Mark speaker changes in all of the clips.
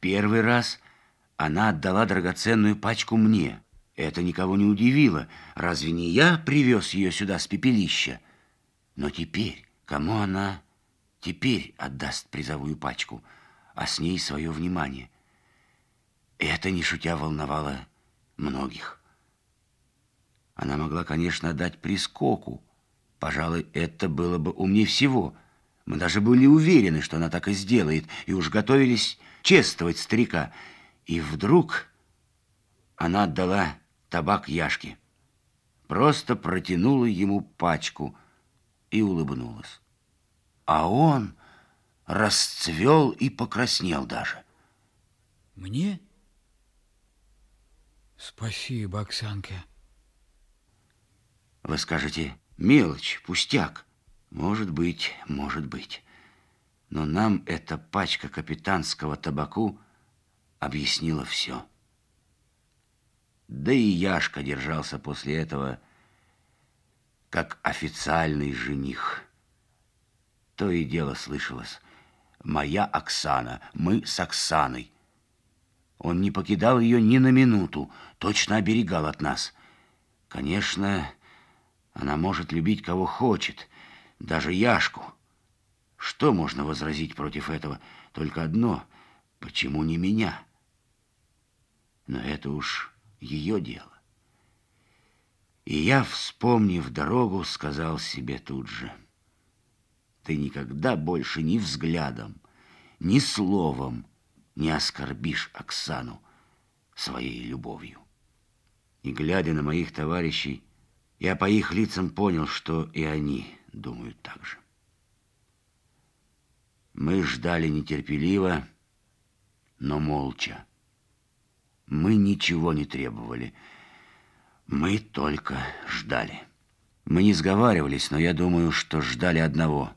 Speaker 1: Первый раз она отдала драгоценную пачку мне. Это никого не удивило. Разве не я привез ее сюда с пепелища? Но теперь, кому она теперь отдаст призовую пачку, а с ней свое внимание? Это, не шутя, волновало многих. Она могла, конечно, дать прискоку. Пожалуй, это было бы умнее всего. Мы даже были уверены, что она так и сделает, и уж готовились чествовать старика. И вдруг она отдала табак Яшке. Просто протянула ему пачку и улыбнулась. А он расцвел и покраснел даже.
Speaker 2: Мне? Спасибо, Оксанка.
Speaker 1: Вы скажете, мелочь, пустяк. Может быть, может быть. Но нам эта пачка капитанского табаку объяснила все. Да и Яшка держался после этого как официальный жених. То и дело слышалось. «Моя Оксана, мы с Оксаной». Он не покидал ее ни на минуту, точно оберегал от нас. Конечно, она может любить кого хочет, даже Яшку. Что можно возразить против этого? Только одно — почему не меня? Но это уж ее дело. И я, вспомнив дорогу, сказал себе тут же, ты никогда больше ни взглядом, ни словом не оскорбишь Оксану своей любовью. И, глядя на моих товарищей, я по их лицам понял, что и они думают так же. Мы ждали нетерпеливо, но молча. Мы ничего не требовали. Мы только ждали. Мы не сговаривались, но я думаю, что ждали одного.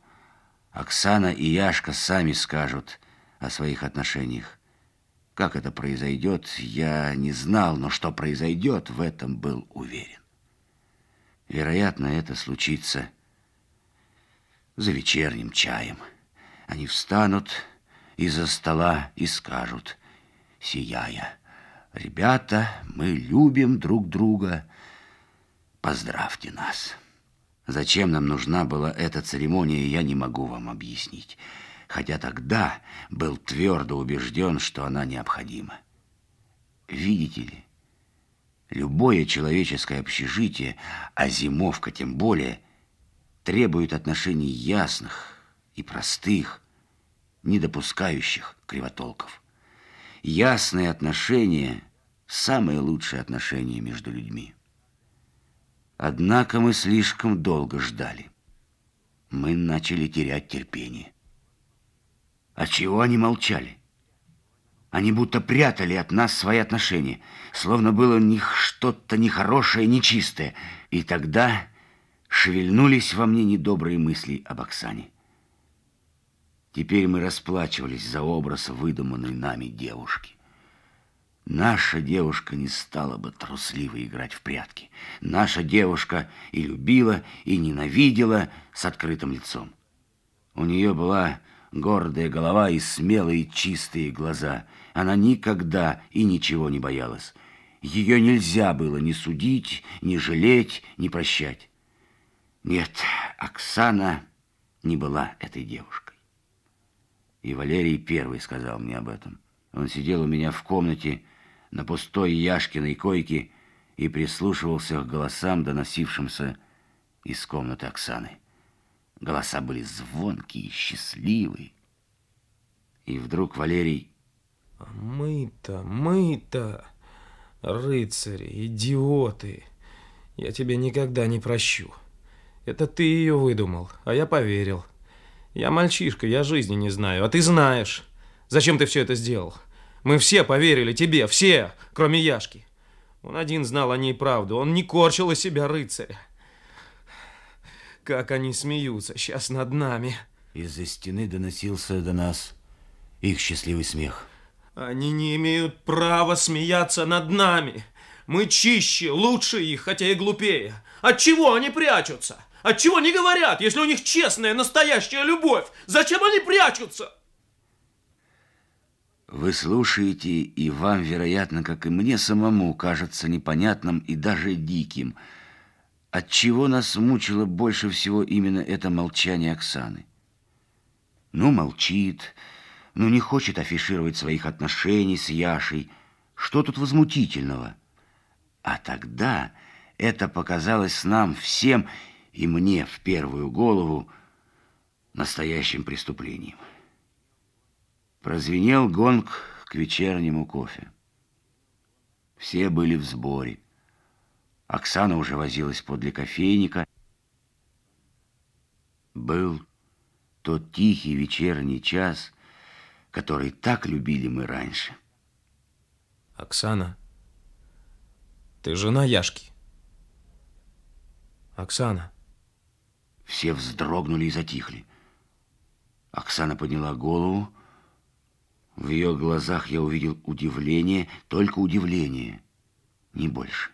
Speaker 1: Оксана и Яшка сами скажут о своих отношениях. Как это произойдет, я не знал, но что произойдет, в этом был уверен. Вероятно, это случится за вечерним чаем. Они встанут из-за стола и скажут, сияя, «Ребята, мы любим друг друга, поздравьте нас». Зачем нам нужна была эта церемония, я не могу вам объяснить, хотя тогда был твердо убежден, что она необходима. Видите ли, любое человеческое общежитие, а зимовка тем более, требует отношений ясных и простых, не допускающих кривотолков. Ясные отношения – самые лучшие отношения между людьми. Однако мы слишком долго ждали. Мы начали терять терпение. А чего они молчали? Они будто прятали от нас свои отношения, словно было у них что-то нехорошее, нечистое. И тогда шевельнулись во мне недобрые мысли об Оксане. Теперь мы расплачивались за образ выдуманной нами девушки. Наша девушка не стала бы трусливо играть в прятки. Наша девушка и любила, и ненавидела с открытым лицом. У нее была гордая голова и смелые чистые глаза. Она никогда и ничего не боялась. Ее нельзя было ни судить, ни жалеть, ни прощать. Нет, Оксана не была этой девушкой. И Валерий первый сказал мне об этом. Он сидел у меня в комнате на пустой Яшкиной койке и прислушивался к голосам, доносившимся из комнаты Оксаны. Голоса были звонкие, счастливые. И вдруг Валерий...
Speaker 3: Мы-то, мы-то, рыцари, идиоты, я тебе никогда не прощу. Это ты ее выдумал, а я поверил. Я мальчишка, я жизни не знаю, а ты знаешь. Зачем ты все это сделал? Мы все поверили тебе, все, кроме Яшки. Он один знал о ней правду, он не корчил из себя рыцаря. Как они смеются сейчас над нами.
Speaker 1: Из-за стены доносился до нас их счастливый смех.
Speaker 3: Они не имеют права смеяться над нами. Мы чище, лучше их, хотя и глупее. От чего они прячутся? От чего не говорят, если у них честная, настоящая любовь? Зачем они прячутся?
Speaker 1: Вы слушаете, и вам, вероятно, как и мне самому, кажется непонятным и даже диким. Отчего нас мучило больше всего именно это молчание Оксаны? Ну, молчит, ну, не хочет афишировать своих отношений с Яшей. Что тут возмутительного? А тогда это показалось нам всем, и мне в первую голову, настоящим преступлением. Прозвенел гонг к вечернему кофе. Все были в сборе. Оксана уже возилась подле кофейника. Был тот тихий вечерний час, который так любили мы раньше.
Speaker 3: Оксана, ты жена Яшки. Оксана.
Speaker 1: Все вздрогнули и затихли. Оксана подняла голову, в ее глазах я увидел удивление, только удивление, не больше.